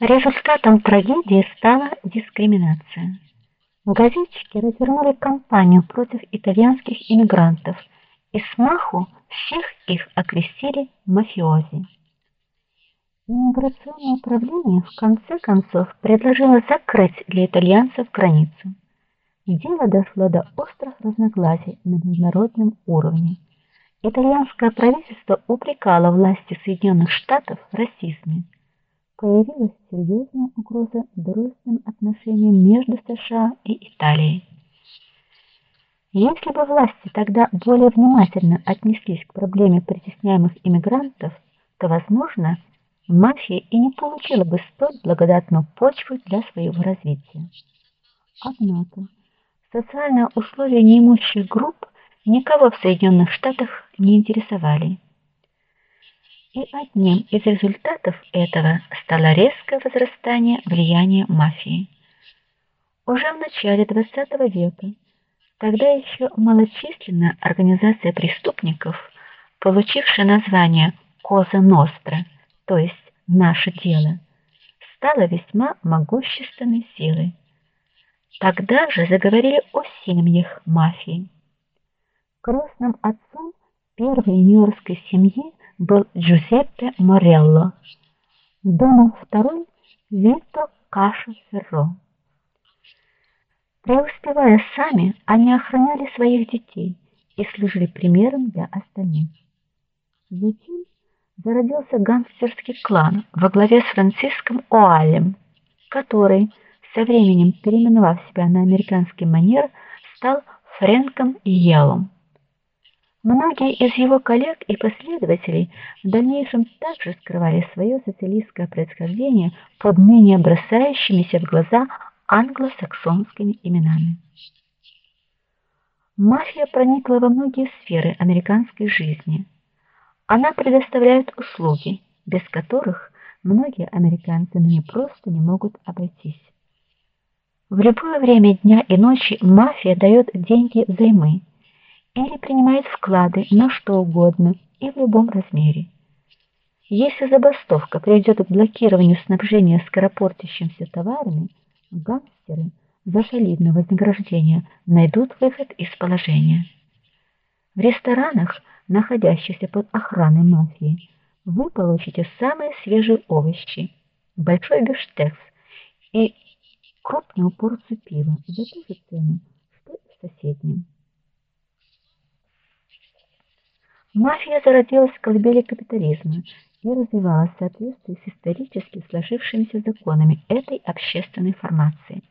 Результатом трагедии стала дискриминация. Газетчики развернули кампанию против итальянских иммигрантов и смаху всех их окрестили мафиози. Иммиграционное управление в конце концов предложило закрыть для итальянцев границу. Дело дошло до острых разногласий на международном уровне. Итальянское правительство упрекало власти Соединенных Штатов в расизме появилась серьезная угроза дружественным отношениям между США и Италией. Если бы власти тогда более внимательно отнеслись к проблеме притесняемых иммигрантов, то, возможно, мафия и не получила бы столь благодатную почву для своего развития. Однако социальные условия неимущих групп никого в Соединенных Штатах не интересовали. И одним из результатов этого стало резкое возрастание влияния мафии. Уже в начале XX века, тогда еще малочисленная организация преступников, получившая название Коза Ностра, то есть наше дело, стала весьма могущественной силой. Тогда же заговорили о семьях мафии. Крестным отцом первой нью-йоркской семьи был Джузеппе Морелло, домом второй Вито Кашо Ферро. Преуспевая сами, они охраняли своих детей и служили примером для остальных. Затем зародился гангстерский клан во главе с Франциском Оалем, который, со временем переименовав себя на американский манер, стал Фрэнком Йеллом. Многие из его коллег и последователей в дальнейшем также скрывали свое социалистское происхождение под менее бросающимися в глаза англосаксонскими именами. Мафия проникла во многие сферы американской жизни. Она предоставляет услуги, без которых многие американцы ныне просто не могут обойтись. В любое время дня и ночи мафия дает деньги взаймы или принимает вклады на что угодно и в любом размере. Если забастовка приведет к блокированию снабжения скоропортящимися товарами, гангстеры за солидное вознаграждение найдут выход из положения. В ресторанах, находящихся под охраной мафии, вы получите самые свежие овощи, большой бифштекс и крупную порцию пива за ту же цену, что и в соседнем. Мафия зародилась в колыбели капитализма и развивалась в соответствии с исторически сложившимися законами этой общественной формации.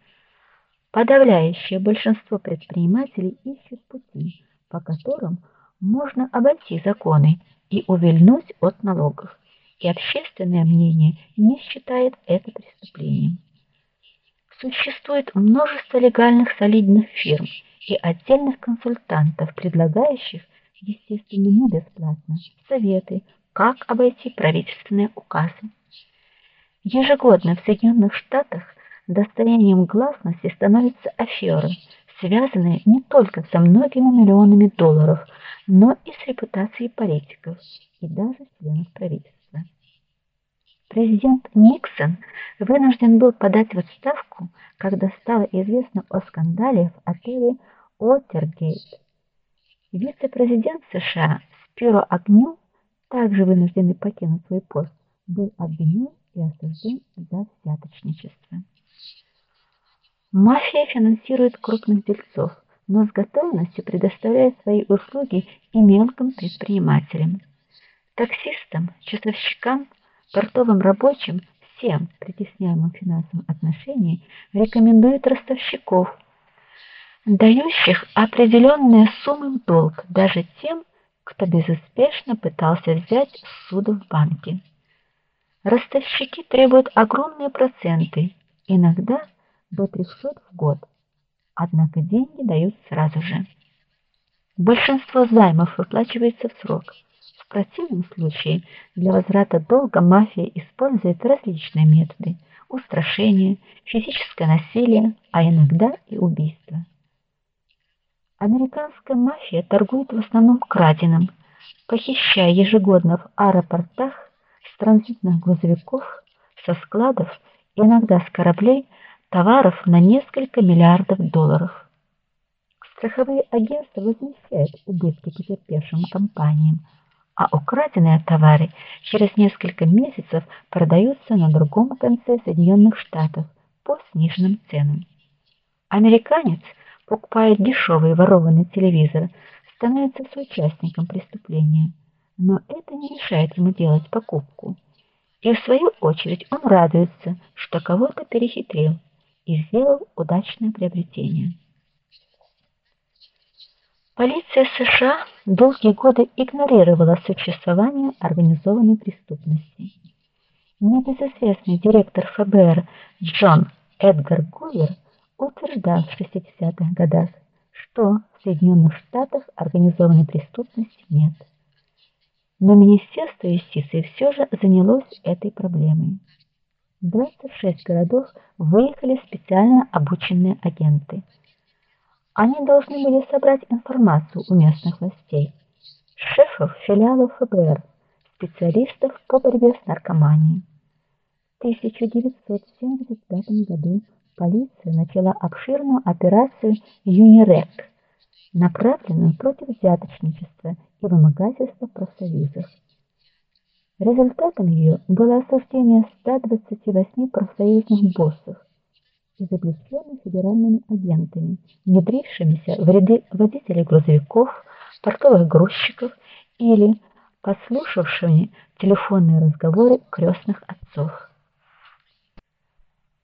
Подавляющее большинство предпринимателей ищут пути, по которым можно обойти законы и увильнуть от налогов, и общественное мнение не считает это преступлением. Существует множество легальных солидных фирм и отдельных консультантов, предлагающих естественно, не бесплатно, советы, как обойти правительственные указы. Ежегодно в Соединенных Штатах достоянием гласности становятся аферы, связанные не только со многими миллионами долларов, но и с репутацией политиков и даже членов правительства. Президент Никсон вынужден был подать в отставку, когда стало известно о скандале в отеле Уотергейт Вице-президент США Спиро Агню, также вынужденный покинуть свой пост, был обвинен и осужден за взяточничество. Мафия финансирует крупных дельцов, но с готовностью предоставляет свои услуги и мелким предпринимателям. Таксистам, часовщикам, портовым рабочим, всем притесняемым в финансовом отношении рекомендуют ростовщиков – дающих определенные суммы в долг даже тем, кто безуспешно пытался взять суду в банке. Ростовщики требуют огромные проценты, иногда до 300 в год. Однако деньги дают сразу же. Большинство займов выплачивается в срок. В противном случае для возврата долга мафия использует различные методы: устрашение, физическое насилие, а иногда и убийство. Американская мафия торгует в основном краденым, похищая ежегодно в аэропортах с транзитных грузовиков, со складов иногда с кораблей, товаров на несколько миллиардов долларов. Страховые агентства возмещают убытки потерпевшим компаниям, а украденные товары через несколько месяцев продаются на другом конце Соединенных Штатов по сниженным ценам. Американец покупает дешевый ворованный телевизор, становится соучастником преступления, но это не мешает ему делать покупку. И в свою очередь он радуется, что кого-то перехитрил и сделал удачное приобретение. Полиция США долгие годы игнорировала существование организованной преступности. Небезызвестный директор ФБР Джон Эдгар Гувер утверждал в 60-х годах, что в Соединенных Штатах организованной преступности нет. Но Министерство юстиции все же занялось этой проблемой. В 26 городов выехали специально обученные агенты. Они должны были собрать информацию у местных властей, шефов филиалов ФБР, специалистов по борьбе с наркоманией. В 1975 году полиция начала обширную операцию Юнирек, направленную против взяточничества и вымогательства в профсоюзах. Результатом ее было осуждение 128 профсоюзных боссов, изобличенных федеральными агентами, внедрившимися в ряды водителей грузовиков, портовых грузчиков или подслушавшими телефонные разговоры крестных отцов.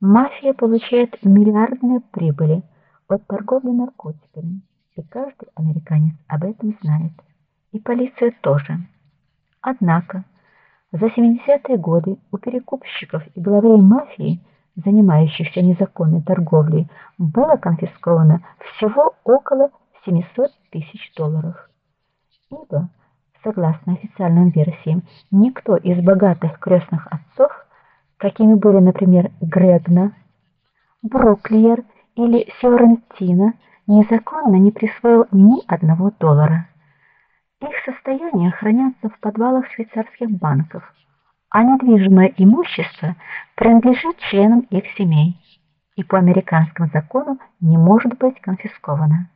Мафия получает миллиардные прибыли от торговли наркотиками, и каждый американец об этом знает, и полиция тоже. Однако за 70-е годы у перекупщиков и главарей мафии, занимающихся незаконной торговлей, было конфисковано всего около 700 тысяч долларов. Ибо, согласно официальным версиям, никто из богатых крестных отцов какими были, например, Грегна, Бруклиер или Фиорентино, незаконно не присвоил ни одного доллара. Их состояние хранятся в подвалах швейцарских банков, а недвижимое имущество принадлежит членам их семей и по американскому закону не может быть конфисковано.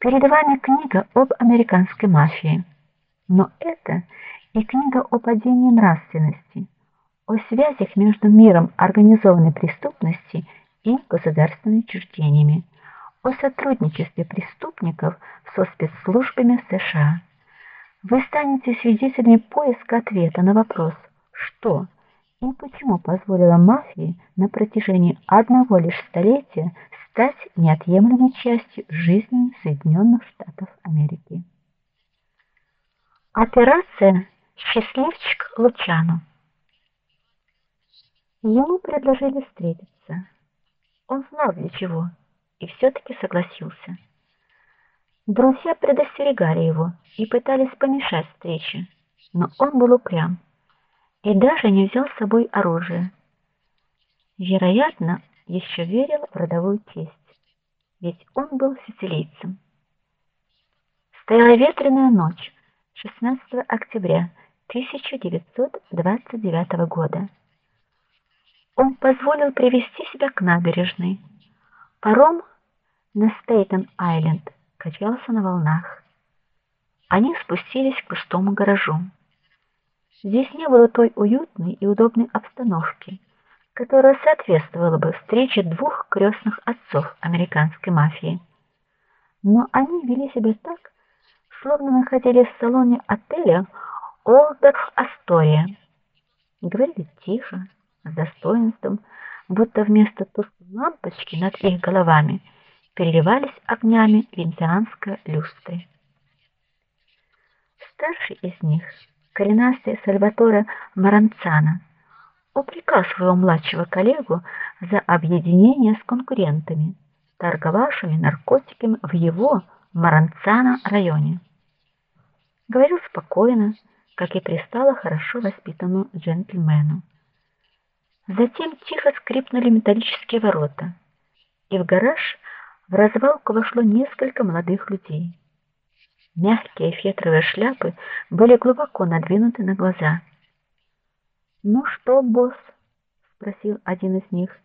Перед вами книга об американской мафии, но это и книга о падении нравственности о связях между миром организованной преступности и государственными учреждениями, о сотрудничестве преступников со спецслужбами США. Вы станете свидетелями поиска ответа на вопрос, что и почему позволило мафии на протяжении одного лишь столетия стать неотъемлемой частью жизни Соединенных Штатов Америки. Операция Счастливчик Лучано Ему предложили встретиться. Он знал для чего и все таки согласился. Друзья предостерегали его и пытались помешать встрече, но он был упрям и даже не взял с собой оружие. Вероятно, еще верил в родовую честь, ведь он был сицилийцем. Стояла ветреная ночь 16 октября 1929 года он позволил привести себя к набережной. Паром на Стейтен-Айленд качался на волнах. Они спустились к пустому гаражу. Здесь не было той уютной и удобной обстановки, которая соответствовала бы встрече двух крестных отцов американской мафии. Но они вели себя так, словно находились в салоне отеля Олдорф Астория. Говорили тихо, с достоинством, будто вместо тусклой лампочки над их головами переливались огнями венецианской люстры. Старший из них, коренастый Сальваторе Маранцано, упрекал своего младшего коллегу за объединение с конкурентами, торговавшими наркотиками в его Маранцано районе. Говорил спокойно, как и пристало хорошо воспитанному джентльмену. Затем тихо скрипнули металлические ворота, и в гараж в развалку вошло несколько молодых людей. Мягкие фетровые шляпы были глубоко надвинуты на глаза. "Ну что, босс?" спросил один из них.